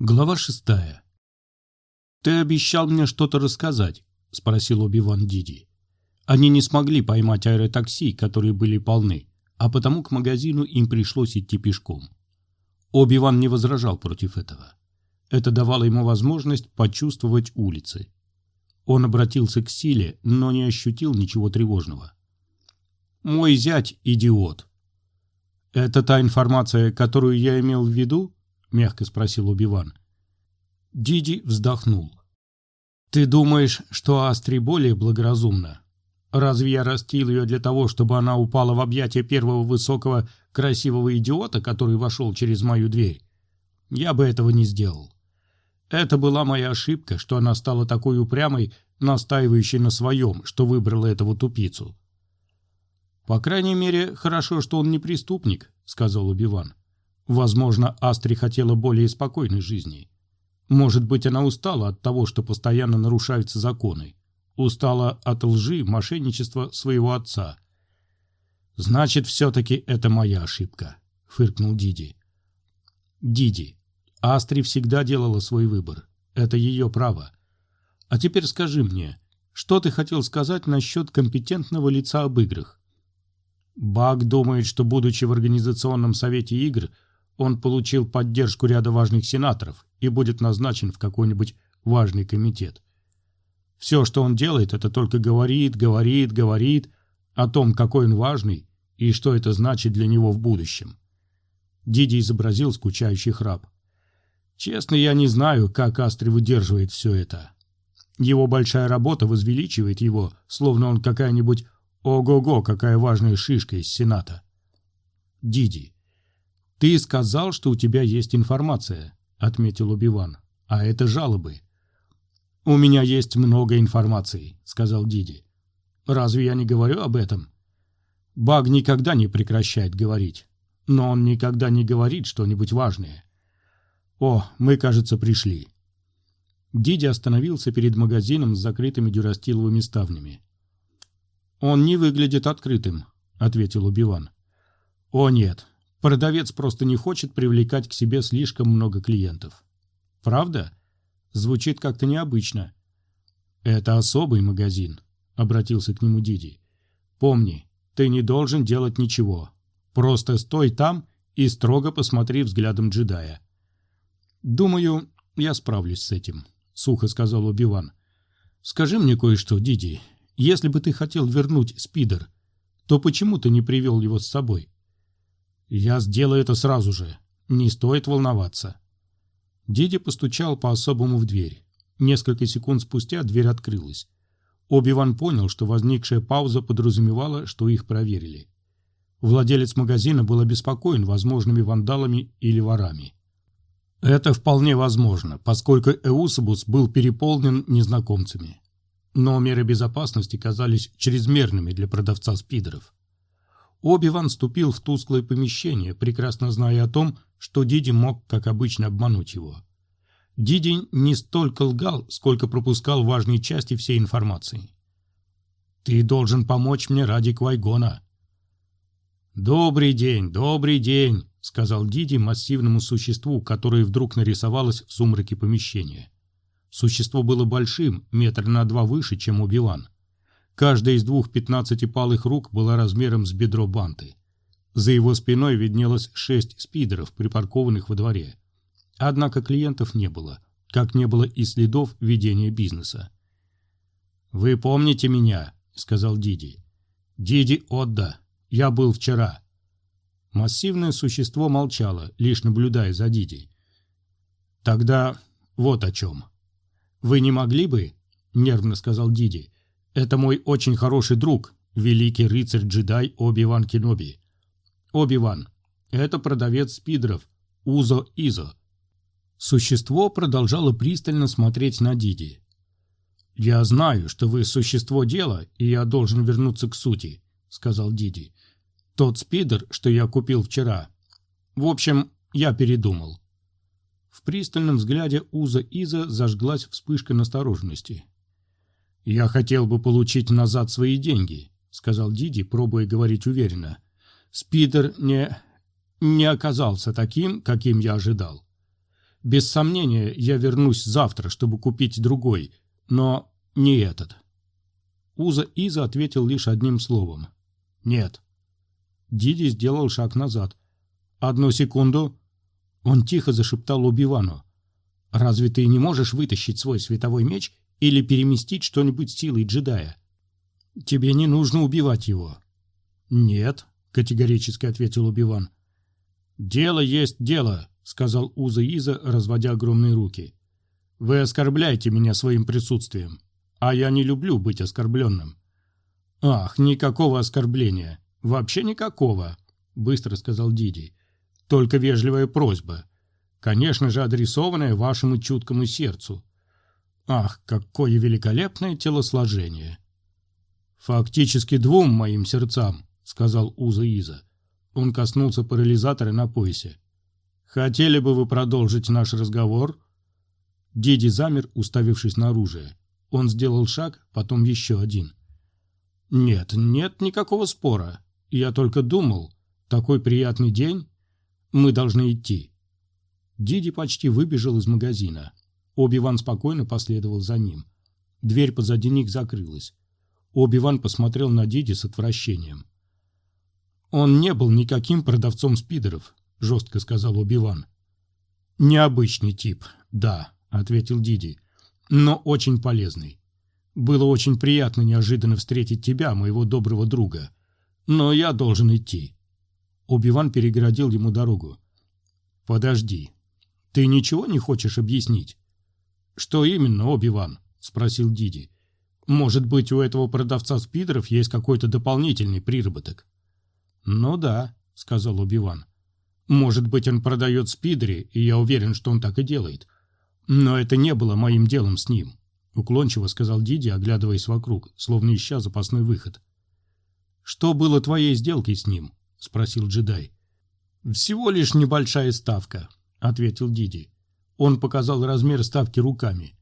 Глава шестая. «Ты обещал мне что-то рассказать», — спросил Оби-Ван Диди. Они не смогли поймать аэротакси, которые были полны, а потому к магазину им пришлось идти пешком. Оби-Ван не возражал против этого. Это давало ему возможность почувствовать улицы. Он обратился к силе, но не ощутил ничего тревожного. «Мой зять – идиот». «Это та информация, которую я имел в виду?» Мягко спросил Убиван. Диди вздохнул. Ты думаешь, что Астри более благоразумна? Разве я растил ее для того, чтобы она упала в объятия первого высокого красивого идиота, который вошел через мою дверь? Я бы этого не сделал. Это была моя ошибка, что она стала такой упрямой, настаивающей на своем, что выбрала этого тупицу. «По крайней мере, хорошо, что он не преступник», — сказал Убиван. Возможно, Астри хотела более спокойной жизни. Может быть, она устала от того, что постоянно нарушаются законы. Устала от лжи, мошенничества своего отца. «Значит, все-таки это моя ошибка», — фыркнул Диди. «Диди, Астри всегда делала свой выбор. Это ее право. А теперь скажи мне, что ты хотел сказать насчет компетентного лица об играх?» Баг думает, что, будучи в Организационном совете игр, он получил поддержку ряда важных сенаторов и будет назначен в какой-нибудь важный комитет. Все, что он делает, это только говорит, говорит, говорит о том, какой он важный и что это значит для него в будущем. Диди изобразил скучающий храп. Честно, я не знаю, как Астри выдерживает все это. Его большая работа возвеличивает его, словно он какая-нибудь ого-го, какая важная шишка из Сената. Диди, «Ты сказал, что у тебя есть информация», — отметил Убиван. «А это жалобы». «У меня есть много информации», — сказал Диди. «Разве я не говорю об этом?» Баг никогда не прекращает говорить. Но он никогда не говорит что-нибудь важное. «О, мы, кажется, пришли». Диди остановился перед магазином с закрытыми дюрастиловыми ставнями. «Он не выглядит открытым», — ответил Убиван. «О нет, Продавец просто не хочет привлекать к себе слишком много клиентов. Правда? Звучит как-то необычно. Это особый магазин, обратился к нему Диди. Помни, ты не должен делать ничего. Просто стой там и строго посмотри взглядом джедая. Думаю, я справлюсь с этим, сухо сказал Убиван. Скажи мне кое-что, Диди. Если бы ты хотел вернуть Спидер, то почему ты не привел его с собой? «Я сделаю это сразу же. Не стоит волноваться». Диди постучал по-особому в дверь. Несколько секунд спустя дверь открылась. Оби-Ван понял, что возникшая пауза подразумевала, что их проверили. Владелец магазина был обеспокоен возможными вандалами или ворами. Это вполне возможно, поскольку Эусабус был переполнен незнакомцами. Но меры безопасности казались чрезмерными для продавца спидеров. Оби-Ван ступил в тусклое помещение, прекрасно зная о том, что Диди мог, как обычно, обмануть его. Диди не столько лгал, сколько пропускал важные части всей информации. «Ты должен помочь мне ради Квайгона». «Добрый день, добрый день», — сказал Диди массивному существу, которое вдруг нарисовалось в сумраке помещения. Существо было большим, метр на два выше, чем Оби-Ван. Каждая из двух пятнадцатипалых рук была размером с бедро банты. За его спиной виднелось шесть спидеров, припаркованных во дворе. Однако клиентов не было, как не было и следов ведения бизнеса. «Вы помните меня?» — сказал Диди. «Диди Отда. Я был вчера». Массивное существо молчало, лишь наблюдая за Диди. «Тогда вот о чем. Вы не могли бы, — нервно сказал Диди, это мой очень хороший друг, великий рыцарь-джедай Оби-Ван Кеноби. Оби-Ван, это продавец спидеров, Узо Изо. Существо продолжало пристально смотреть на Диди. «Я знаю, что вы существо дела, и я должен вернуться к сути», — сказал Диди. «Тот спидер, что я купил вчера. В общем, я передумал». В пристальном взгляде Уза Иза зажглась вспышка настороженности. «Я хотел бы получить назад свои деньги», — сказал Диди, пробуя говорить уверенно. «Спидер не... не оказался таким, каким я ожидал. Без сомнения, я вернусь завтра, чтобы купить другой, но не этот. Уза Иза ответил лишь одним словом. «Нет». Диди сделал шаг назад. «Одну секунду». Он тихо зашептал Убивану. «Разве ты не можешь вытащить свой световой меч или переместить что-нибудь силой джедая? Тебе не нужно убивать его». «Нет», — категорически ответил Убиван. «Дело есть дело», — сказал Уза Иза, разводя огромные руки. «Вы оскорбляете меня своим присутствием, а я не люблю быть оскорбленным». «Ах, никакого оскорбления. Вообще никакого», — быстро сказал Диди. «Только вежливая просьба. Конечно же, адресованная вашему чуткому сердцу. Ах, какое великолепное телосложение!» «Фактически двум моим сердцам», — сказал Уза Иза. Он коснулся парализатора на поясе. «Хотели бы вы продолжить наш разговор?» Диди замер, уставившись на оружие. Он сделал шаг, потом еще один. «Нет, нет никакого спора. Я только думал, такой приятный день. Мы должны идти». Диди почти выбежал из магазина. Оби-Ван спокойно последовал за ним. Дверь позади них закрылась. Оби-Ван посмотрел на Диди с отвращением. «Он не был никаким продавцом спидеров», — жестко сказал Оби-Ван. «Необычный тип, да», — ответил Диди, — «но очень полезный. Было очень приятно неожиданно встретить тебя, моего доброго друга. Но я должен идти». Оби-Ван перегородил ему дорогу. «Подожди. Ты ничего не хочешь объяснить?» «Что именно, Оби-Ван?» — спросил Диди. «Может быть, у этого продавца спидеров есть какой-то дополнительный приработок?» «Ну да», — сказал Убиван. «Может быть, он продает спидери, и я уверен, что он так и делает. Но это не было моим делом с ним», — уклончиво сказал Диди, оглядываясь вокруг, словно ища запасной выход. «Что было твоей сделкой с ним?» — спросил джедай. «Всего лишь небольшая ставка», — ответил Диди. Он показал размер ставки руками.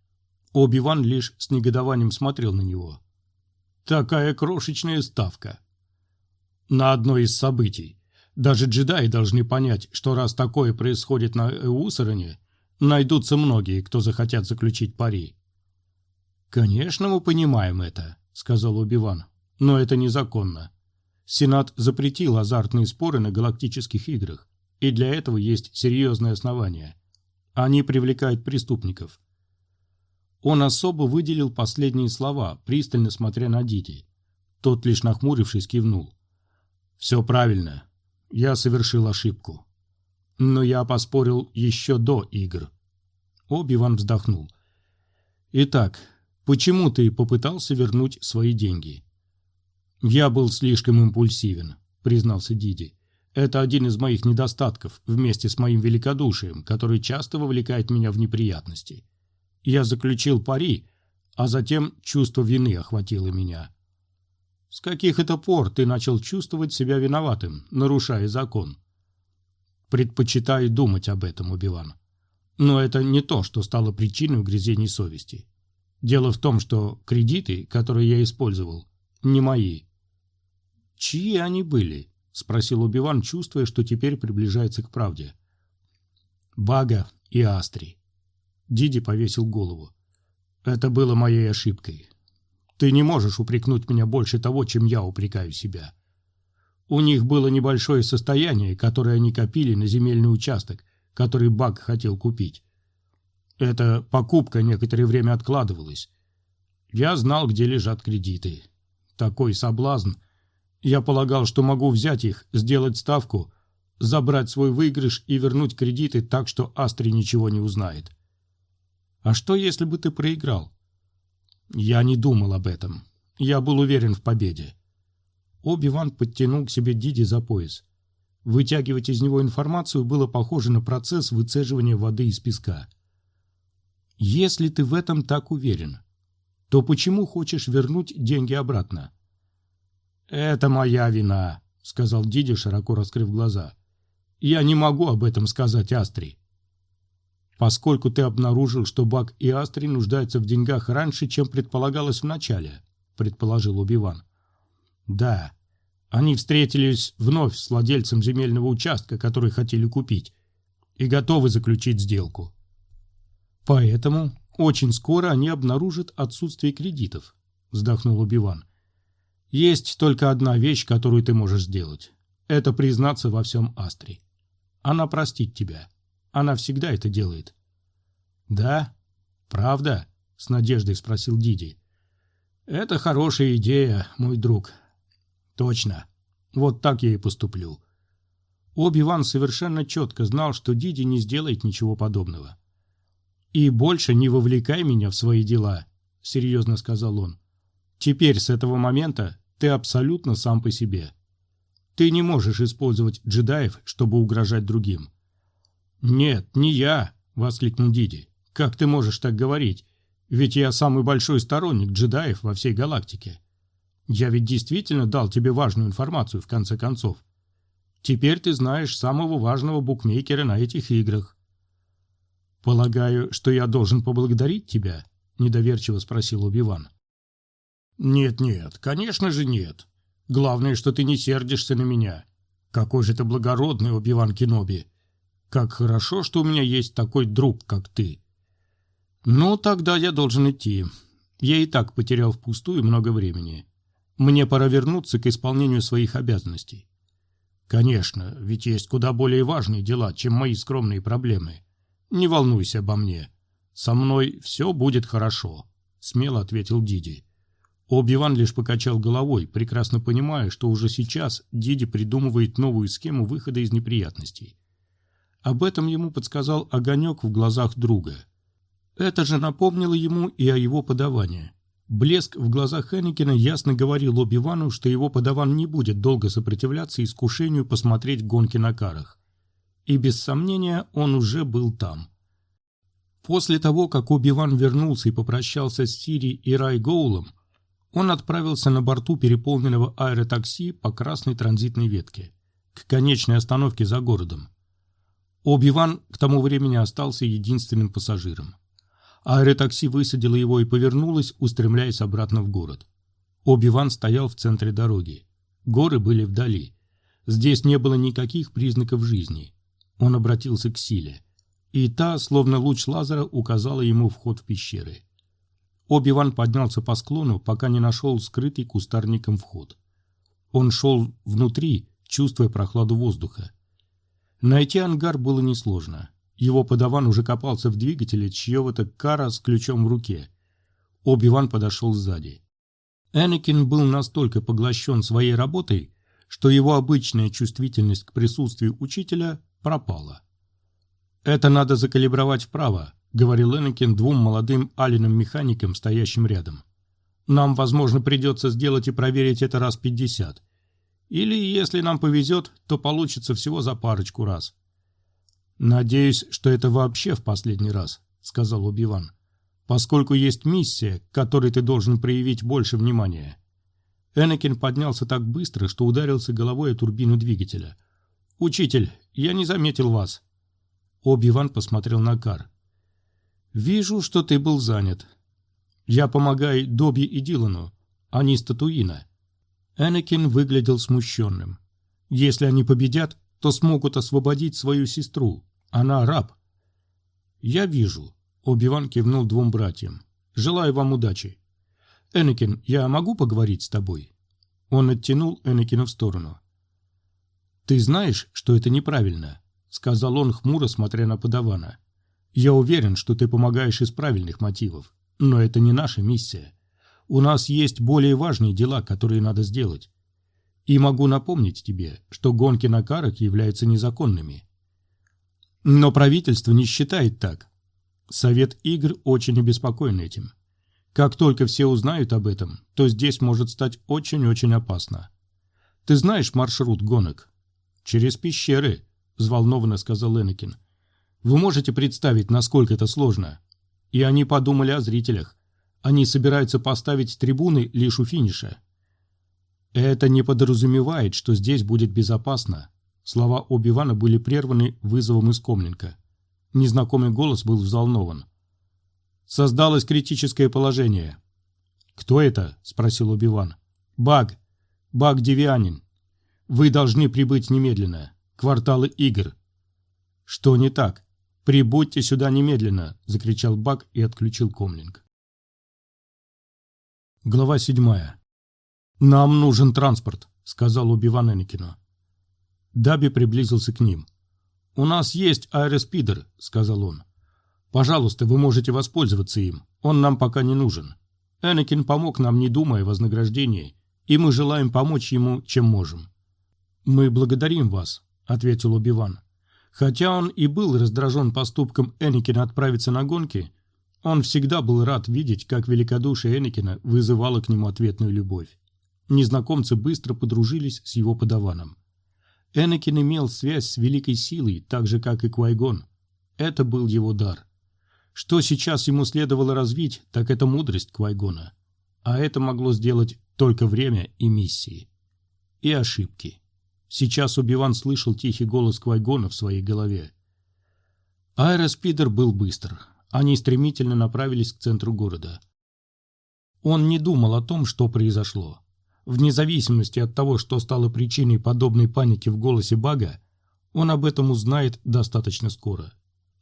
Оби-Ван лишь с негодованием смотрел на него. «Такая крошечная ставка на одно из событий. Даже джедаи должны понять, что раз такое происходит на Эусароне, найдутся многие, кто захотят заключить пари. «Конечно, мы понимаем это», — сказал Убиван, — «но это незаконно. Сенат запретил азартные споры на галактических играх, и для этого есть серьезные основания. Они привлекают преступников». Он особо выделил последние слова, пристально смотря на Дити. Тот, лишь нахмурившись, кивнул. Все правильно. Я совершил ошибку. Но я поспорил еще до игр. Оби-Ван вздохнул. Итак, почему ты попытался вернуть свои деньги? Я был слишком импульсивен, признался Диди. Это один из моих недостатков, вместе с моим великодушием, который часто вовлекает меня в неприятности. Я заключил пари, а затем чувство вины охватило меня. С каких это пор ты начал чувствовать себя виноватым, нарушая закон? Предпочитаю думать об этом, Убиван. Но это не то, что стало причиной угрызений совести. Дело в том, что кредиты, которые я использовал, не мои. Чьи они были? Спросил Убиван, чувствуя, что теперь приближается к правде. Бага и Астри. Диди повесил голову. Это было моей ошибкой. Ты не можешь упрекнуть меня больше того, чем я упрекаю себя. У них было небольшое состояние, которое они копили на земельный участок, который Бак хотел купить. Эта покупка некоторое время откладывалась. Я знал, где лежат кредиты. Такой соблазн. Я полагал, что могу взять их, сделать ставку, забрать свой выигрыш и вернуть кредиты так, что Астри ничего не узнает. А что, если бы ты проиграл? Я не думал об этом. Я был уверен в победе. Оби-Ван подтянул к себе Диди за пояс. Вытягивать из него информацию было похоже на процесс выцеживания воды из песка. Если ты в этом так уверен, то почему хочешь вернуть деньги обратно? Это моя вина, сказал Диди, широко раскрыв глаза. Я не могу об этом сказать Астри поскольку ты обнаружил, что Бак и Астри нуждаются в деньгах раньше, чем предполагалось вначале», — предположил Убиван. «Да. Они встретились вновь с владельцем земельного участка, который хотели купить, и готовы заключить сделку. Поэтому очень скоро они обнаружат отсутствие кредитов, вздохнул Убиван. Есть только одна вещь, которую ты можешь сделать. Это признаться во всем Астре. Она простит тебя. Она всегда это делает. Да? Правда? С надеждой спросил Диди. Это хорошая идея, мой друг. Точно. Вот так я и поступлю. Оби-Ван совершенно четко знал, что Диди не сделает ничего подобного. «И больше не вовлекай меня в свои дела», — серьезно сказал он. «Теперь, с этого момента, ты абсолютно сам по себе. Ты не можешь использовать джедаев, чтобы угрожать другим». «Нет, не я», — воскликнул Диди. «Как ты можешь так говорить? Ведь я самый большой сторонник джедаев во всей галактике. Я ведь действительно дал тебе важную информацию, в конце концов. Теперь ты знаешь самого важного букмекера на этих играх. «Полагаю, что я должен поблагодарить тебя?» – недоверчиво спросил Убиван. «Нет-нет, конечно же нет. Главное, что ты не сердишься на меня. Какой же ты благородный, Убиван Киноби. Как хорошо, что у меня есть такой друг, как ты. Ну, тогда я должен идти. Я и так потерял впустую много времени. Мне пора вернуться к исполнению своих обязанностей. Конечно, ведь есть куда более важные дела, чем мои скромные проблемы. Не волнуйся обо мне. Со мной все будет хорошо, смело ответил Диди. Оби-Ван лишь покачал головой, прекрасно понимая, что уже сейчас Диди придумывает новую схему выхода из неприятностей. Об этом ему подсказал огонек в глазах друга. Это же напомнило ему и о его подавании. Блеск в глазах Энакина ясно говорил Оби-Вану, что его подаван не будет долго сопротивляться искушению посмотреть гонки на карах. И без сомнения он уже был там. После того, как Оби-Ван вернулся и попрощался с Сири и Рай Гоулом, он отправился на борту переполненного аэротакси по красной транзитной ветке, к конечной остановке за городом. Оби-Ван к тому времени остался единственным пассажиром. Аэротакси высадило его и повернулось, устремляясь обратно в город. Оби-Ван стоял в центре дороги. Горы были вдали. Здесь не было никаких признаков жизни. Он обратился к силе. И та, словно луч лазера, указала ему вход в пещеры. Оби-Ван поднялся по склону, пока не нашел скрытый кустарником вход. Он шел внутри, чувствуя прохладу воздуха. Найти ангар было несложно. Его подаван уже копался в двигателе чьего-то кара с ключом в руке. Оби-Ван подошел сзади. Энакин был настолько поглощен своей работой, что его обычная чувствительность к присутствию учителя пропала. «Это надо закалибровать вправо», — говорил Энакин двум молодым алиным механикам, стоящим рядом. «Нам, возможно, придется сделать и проверить это раз пятьдесят. Или, если нам повезет, то получится всего за парочку раз. «Надеюсь, что это вообще в последний раз», — сказал Убиван, «поскольку есть миссия, к которой ты должен проявить больше внимания». Энакин поднялся так быстро, что ударился головой о турбину двигателя. «Учитель, я не заметил вас». Оби-Ван посмотрел на Кар. «Вижу, что ты был занят. Я помогаю Добби и Дилану. Они с Татуина». Энакин выглядел смущенным. «Если они победят, то смогут освободить свою сестру, она раб. Я вижу. Оби-Ван кивнул двум братьям. Желаю вам удачи. Энакин, я могу поговорить с тобой? Он оттянул Энакина в сторону. Ты знаешь, что это неправильно, сказал он хмуро, смотря на подавана. Я уверен, что ты помогаешь из правильных мотивов, но это не наша миссия. У нас есть более важные дела, которые надо сделать. И могу напомнить тебе, что гонки на карах являются незаконными. Но правительство не считает так. Совет игр очень обеспокоен этим. Как только все узнают об этом, то здесь может стать очень-очень опасно. Ты знаешь маршрут гонок? Через пещеры, взволнованно сказал Энакин. Вы можете представить, насколько это сложно? И они подумали о зрителях. Они собираются поставить трибуны лишь у финиша. Это не подразумевает, что здесь будет безопасно. Слова Оби-Вана были прерваны вызовом из Комленко. Незнакомый голос был взволнован. «Создалось критическое положение». «Кто это?» – спросил Оби-Ван. «Баг. Баг Девианин. Вы должны прибыть немедленно. Кварталы игр». «Что не так?» «Прибудьте сюда немедленно!» – закричал Бак и отключил комлинг. Глава седьмая. «Нам нужен транспорт», — сказал Убиван Энакину. Даби приблизился к ним. «У нас есть аэроспидер», — сказал он. «Пожалуйста, вы можете воспользоваться им. Он нам пока не нужен. Энакин помог нам, не думая о вознаграждении, и мы желаем помочь ему, чем можем». «Мы благодарим вас», — ответил Убиван. Хотя он и был раздражен поступком Энакина отправиться на гонки, он всегда был рад видеть, как великодушие Энакина вызывало к нему ответную любовь незнакомцы быстро подружились с его подаваном. Энакин имел связь с великой силой, так же, как и Квайгон. Это был его дар. Что сейчас ему следовало развить, так это мудрость Квайгона. А это могло сделать только время и миссии. И ошибки. Сейчас Убиван слышал тихий голос Квайгона в своей голове. Аэроспидер был быстр. Они стремительно направились к центру города. Он не думал о том, что произошло. Вне зависимости от того, что стало причиной подобной паники в голосе Бага, он об этом узнает достаточно скоро.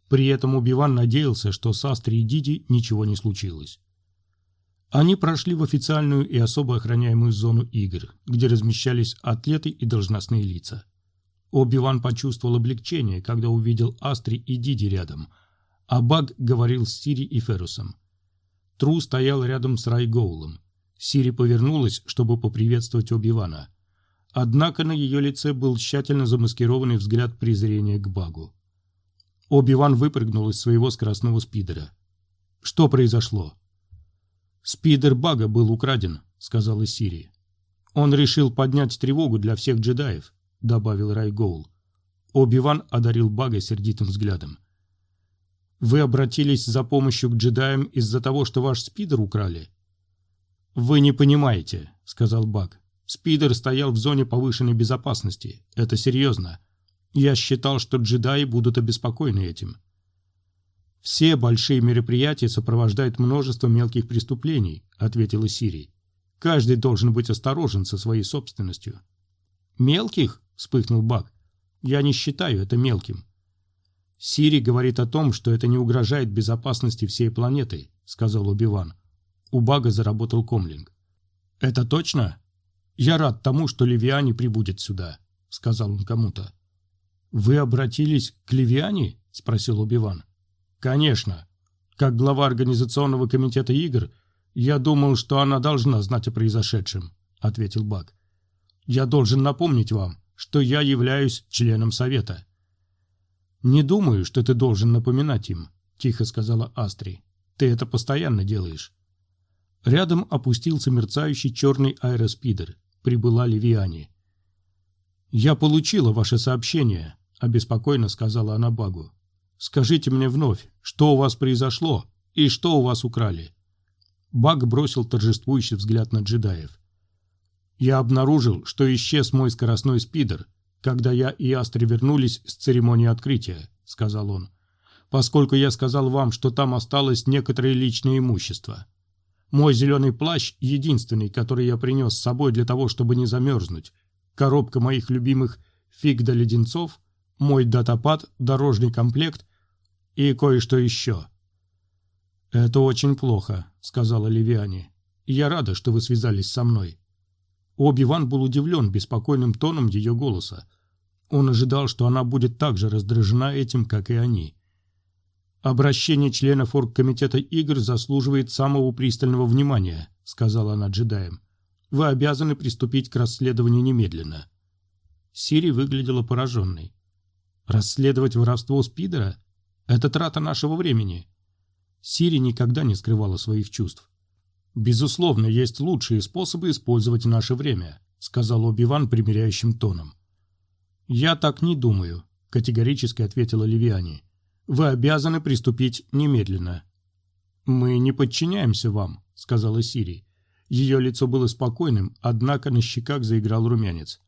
При этом Убиван надеялся, что с Астри и Диди ничего не случилось. Они прошли в официальную и особо охраняемую зону игр, где размещались атлеты и должностные лица. Оби-Ван почувствовал облегчение, когда увидел Астри и Диди рядом, а Баг говорил с Сири и Ферусом. Тру стоял рядом с Райгоулом. Сири повернулась, чтобы поприветствовать Оби-Вана. Однако на ее лице был тщательно замаскированный взгляд презрения к Багу. Оби-Ван выпрыгнул из своего скоростного спидера. «Что произошло?» «Спидер Бага был украден», — сказала Сири. «Он решил поднять тревогу для всех джедаев», — добавил Райгоул. Оби-Ван одарил Бага сердитым взглядом. «Вы обратились за помощью к джедаям из-за того, что ваш спидер украли?» «Вы не понимаете», — сказал Бак. «Спидер стоял в зоне повышенной безопасности. Это серьезно. Я считал, что джедаи будут обеспокоены этим». «Все большие мероприятия сопровождают множество мелких преступлений», — ответила Сири. «Каждый должен быть осторожен со своей собственностью». «Мелких?» — вспыхнул Бак. «Я не считаю это мелким». «Сири говорит о том, что это не угрожает безопасности всей планеты», — сказал Убиван. У Бага заработал комлинг. «Это точно? Я рад тому, что Левиане прибудет сюда», — сказал он кому-то. «Вы обратились к Левиане?» — спросил Убиван. «Конечно. Как глава организационного комитета игр, я думал, что она должна знать о произошедшем», — ответил Баг. «Я должен напомнить вам, что я являюсь членом совета». «Не думаю, что ты должен напоминать им», — тихо сказала Астри. «Ты это постоянно делаешь». Рядом опустился мерцающий черный аэроспидер. Прибыла Левиане. «Я получила ваше сообщение», — обеспокоенно сказала она Багу. «Скажите мне вновь, что у вас произошло и что у вас украли?» Баг бросил торжествующий взгляд на джедаев. «Я обнаружил, что исчез мой скоростной спидер, когда я и Астри вернулись с церемонии открытия», — сказал он, «поскольку я сказал вам, что там осталось некоторое личное имущество». Мой зеленый плащ — единственный, который я принес с собой для того, чтобы не замерзнуть. Коробка моих любимых фиг до леденцов, мой датапад, дорожный комплект и кое-что еще. «Это очень плохо», — сказала Ливиане. «Я рада, что вы связались со мной». Оби-Ван был удивлен беспокойным тоном ее голоса. Он ожидал, что она будет так же раздражена этим, как и они. «Обращение членов оргкомитета игр заслуживает самого пристального внимания», — сказала она джедаям. «Вы обязаны приступить к расследованию немедленно». Сири выглядела пораженной. «Расследовать воровство Спидера? Это трата нашего времени». Сири никогда не скрывала своих чувств. «Безусловно, есть лучшие способы использовать наше время», — сказал Оби-Ван примиряющим тоном. «Я так не думаю», — категорически ответила Ливиани. Вы обязаны приступить немедленно». «Мы не подчиняемся вам», — сказала Сири. Ее лицо было спокойным, однако на щеках заиграл румянец.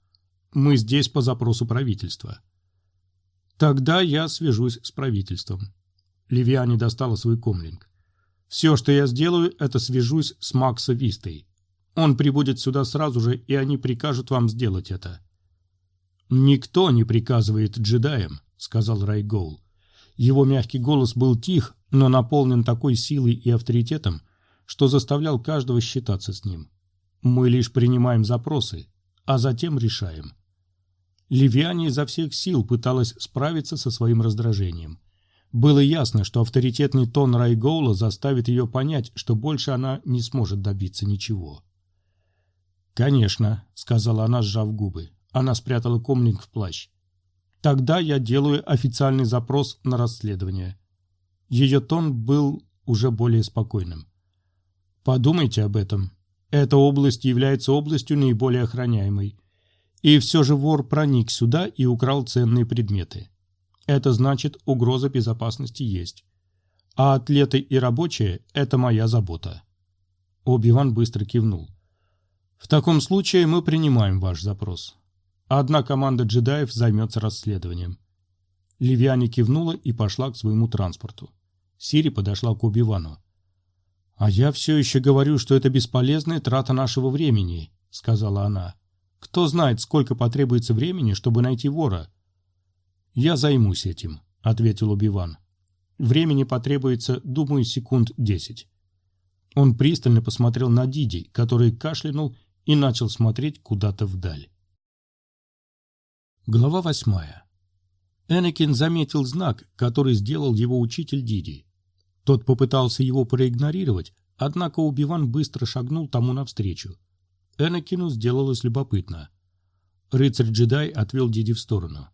«Мы здесь по запросу правительства». «Тогда я свяжусь с правительством». Ливиане достала свой комлинг. «Все, что я сделаю, это свяжусь с Макса Вистой. Он прибудет сюда сразу же, и они прикажут вам сделать это». «Никто не приказывает джедаям», — сказал Райгоул. Его мягкий голос был тих, но наполнен такой силой и авторитетом, что заставлял каждого считаться с ним. Мы лишь принимаем запросы, а затем решаем. Ливиане изо всех сил пыталась справиться со своим раздражением. Было ясно, что авторитетный тон Райгоула заставит ее понять, что больше она не сможет добиться ничего. «Конечно», — сказала она, сжав губы. Она спрятала комлинг в плащ. «Тогда я делаю официальный запрос на расследование». Ее тон был уже более спокойным. «Подумайте об этом. Эта область является областью наиболее охраняемой. И все же вор проник сюда и украл ценные предметы. Это значит, угроза безопасности есть. А атлеты и рабочие – это моя забота». Оби-Ван быстро кивнул. В таком случае мы принимаем ваш запрос. Одна команда джедаев займется расследованием. Ливиане кивнула и пошла к своему транспорту. Сири подошла к Убивану. «А я все еще говорю, что это бесполезная трата нашего времени», — сказала она. «Кто знает, сколько потребуется времени, чтобы найти вора?» «Я займусь этим», — ответил Убиван. «Времени потребуется, думаю, секунд десять». Он пристально посмотрел на Диди, который кашлянул и начал смотреть куда-то вдаль. Глава восьмая. Энакин заметил знак, который сделал его учитель Диди. Тот попытался его проигнорировать, однако Убиван быстро шагнул тому навстречу. Энакину сделалось любопытно. Рыцарь-джедай отвел Диди в сторону.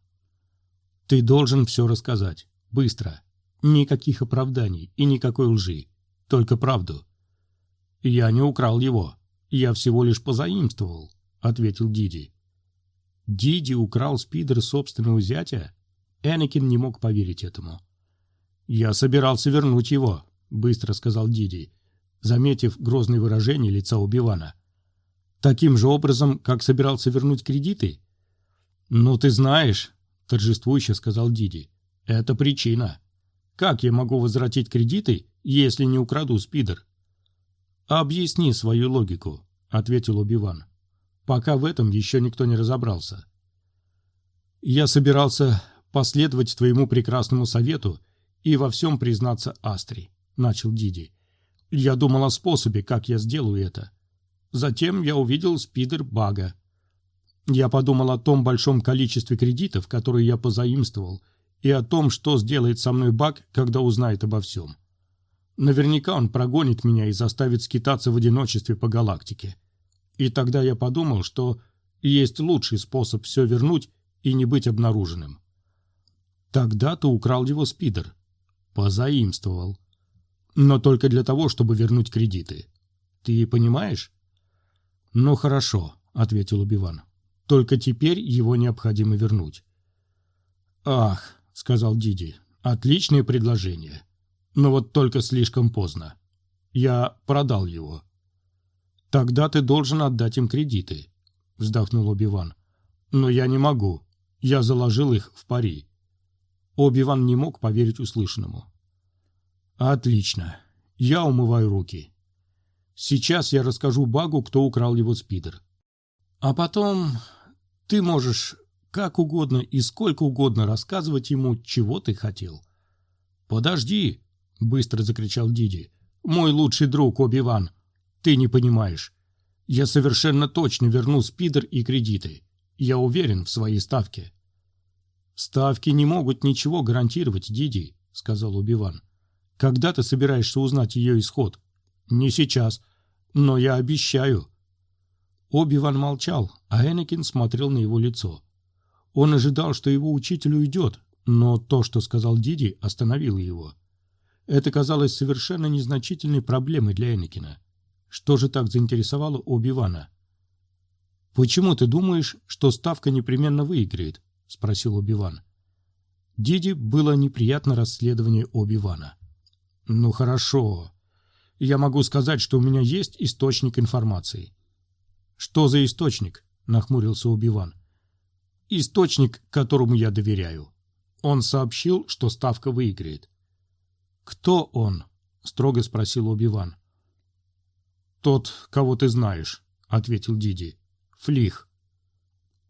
«Ты должен все рассказать. Быстро. Никаких оправданий и никакой лжи. Только правду». «Я не украл его», «Я всего лишь позаимствовал», — ответил Диди. Диди украл спидер собственного зятя? Энакин не мог поверить этому. «Я собирался вернуть его», — быстро сказал Диди, заметив грозное выражение лица Убивана. «Таким же образом, как собирался вернуть кредиты?» «Ну, ты знаешь», — торжествующе сказал Диди, — «это причина. Как я могу возвратить кредиты, если не украду спидер?» «Объясни свою логику», — ответил Убиван. «Пока в этом еще никто не разобрался». «Я собирался последовать твоему прекрасному совету и во всем признаться Астри», — начал Диди. «Я думал о способе, как я сделаю это. Затем я увидел спидер Бага. Я подумал о том большом количестве кредитов, которые я позаимствовал, и о том, что сделает со мной Баг, когда узнает обо всем. Наверняка он прогонит меня и заставит скитаться в одиночестве по галактике. И тогда я подумал, что есть лучший способ все вернуть и не быть обнаруженным. Тогда ты украл его спидер. Позаимствовал. Но только для того, чтобы вернуть кредиты. Ты понимаешь? Ну хорошо, ответил Убиван. Только теперь его необходимо вернуть. Ах, сказал Диди, отличное предложение но вот только слишком поздно. Я продал его. Тогда ты должен отдать им кредиты, вздохнул Оби-Ван. Но я не могу. Я заложил их в пари. Оби-Ван не мог поверить услышанному. Отлично. Я умываю руки. Сейчас я расскажу Багу, кто украл его спидер. А потом ты можешь как угодно и сколько угодно рассказывать ему, чего ты хотел. Подожди, — быстро закричал Диди. «Мой лучший друг Оби-Ван! Ты не понимаешь. Я совершенно точно верну спидер и кредиты. Я уверен в своей ставке». «Ставки не могут ничего гарантировать, Диди», — сказал Оби-Ван. «Когда ты собираешься узнать ее исход?» «Не сейчас. Но я обещаю». Оби-Ван молчал, а Энакин смотрел на его лицо. Он ожидал, что его учитель уйдет, но то, что сказал Диди, остановило его. Это казалось совершенно незначительной проблемой для Энакина. Что же так заинтересовало Оби-Вана? «Почему ты думаешь, что ставка непременно выиграет?» — спросил Оби-Ван. Диди было неприятно расследование Оби-Вана. «Ну хорошо. Я могу сказать, что у меня есть источник информации». «Что за источник?» — нахмурился Оби-Ван. «Источник, которому я доверяю. Он сообщил, что ставка выиграет. «Кто он?» — строго спросил Оби-Ван. «Тот, кого ты знаешь», — ответил Диди. «Флих».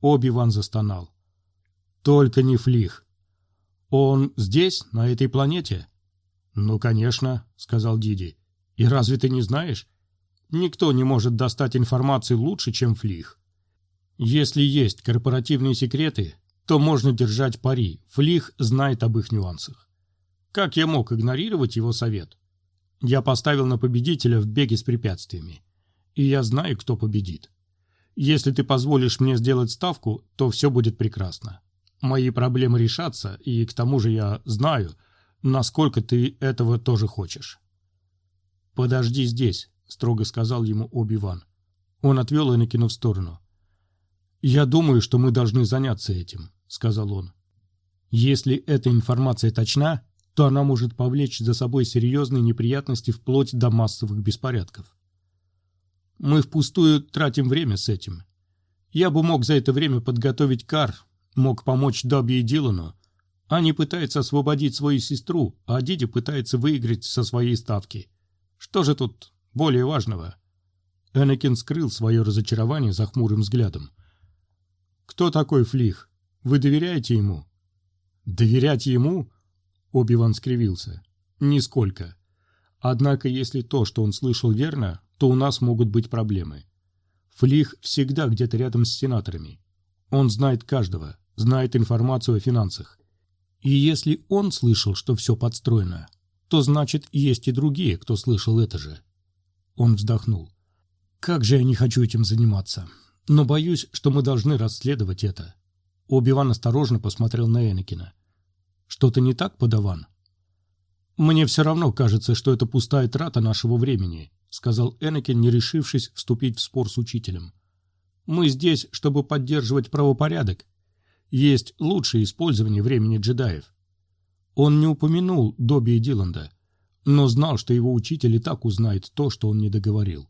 Оби-Ван застонал. «Только не Флих». Он здесь, на этой планете? Ну, конечно, сказал Диди. И разве ты не знаешь? Никто не может достать информации лучше, чем Флих. Если есть корпоративные секреты, то можно держать пари. Флих знает об их нюансах. Как я мог игнорировать его совет? Я поставил на победителя в беге с препятствиями. И я знаю, кто победит. Если ты позволишь мне сделать ставку, то все будет прекрасно. Мои проблемы решатся, и к тому же я знаю, насколько ты этого тоже хочешь. «Подожди здесь», — строго сказал ему Оби-Ван. Он отвел Энакина в сторону. «Я думаю, что мы должны заняться этим», — сказал он. «Если эта информация точна, то она может повлечь за собой серьезные неприятности вплоть до массовых беспорядков. Мы впустую тратим время с этим. Я бы мог за это время подготовить кар, мог помочь Добби и Дилану. Они пытаются освободить свою сестру, а Диди пытается выиграть со своей ставки. Что же тут более важного?» Энакин скрыл свое разочарование за хмурым взглядом. «Кто такой Флих? Вы доверяете ему?» «Доверять ему?» Оби-Ван скривился. «Нисколько. Однако, если то, что он слышал, верно, то у нас могут быть проблемы. Флих всегда где-то рядом с сенаторами. Он знает каждого, знает информацию о финансах. И если он слышал, что все подстроено, то значит, есть и другие, кто слышал это же». Он вздохнул. «Как же я не хочу этим заниматься. Но боюсь, что мы должны расследовать это». Оби-Ван осторожно посмотрел на Энакина. Что-то не так, подаван? Мне все равно кажется, что это пустая трата нашего времени, сказал Энакин, не решившись вступить в спор с учителем. Мы здесь, чтобы поддерживать правопорядок. Есть лучшее использование времени джедаев. Он не упомянул Добби и Диланда, но знал, что его учитель и так узнает то, что он не договорил.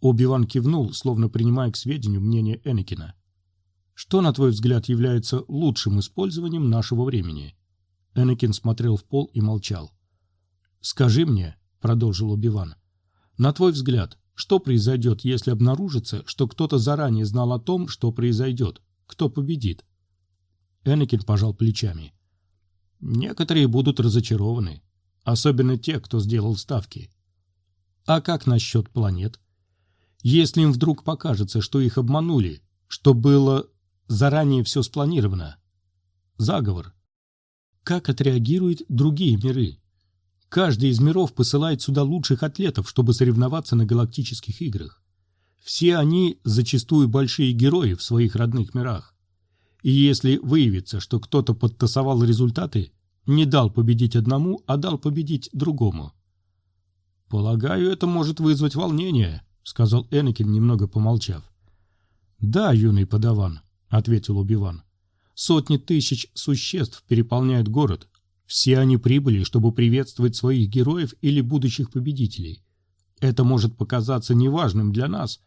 Оби-Ван кивнул, словно принимая к сведению мнение Энакина. Что, на твой взгляд, является лучшим использованием нашего времени? Энакин смотрел в пол и молчал. «Скажи мне», — продолжил Убиван, — «на твой взгляд, что произойдет, если обнаружится, что кто-то заранее знал о том, что произойдет? Кто победит?» Энакин пожал плечами. «Некоторые будут разочарованы, особенно те, кто сделал ставки. А как насчет планет? Если им вдруг покажется, что их обманули, что было заранее все спланировано? Заговор, как отреагируют другие миры. Каждый из миров посылает сюда лучших атлетов, чтобы соревноваться на галактических играх. Все они зачастую большие герои в своих родных мирах. И если выявится, что кто-то подтасовал результаты, не дал победить одному, а дал победить другому. «Полагаю, это может вызвать волнение», — сказал Энакин, немного помолчав. «Да, юный подаван», — ответил Убиван. Сотни тысяч существ переполняют город. Все они прибыли, чтобы приветствовать своих героев или будущих победителей. Это может показаться неважным для нас,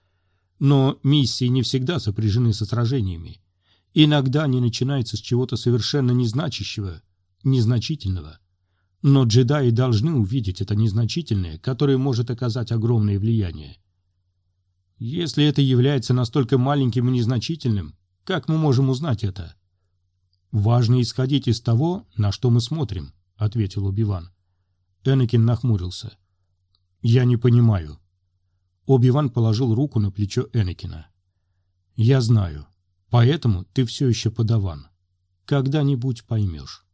но миссии не всегда сопряжены со сражениями. Иногда они начинаются с чего-то совершенно незначащего, незначительного. Но джедаи должны увидеть это незначительное, которое может оказать огромное влияние. Если это является настолько маленьким и незначительным, как мы можем узнать это? «Важно исходить из того, на что мы смотрим», — ответил Оби-Ван. Энакин нахмурился. «Я не понимаю». Оби-Ван положил руку на плечо Энакина. «Я знаю. Поэтому ты все еще подаван. Когда-нибудь поймешь».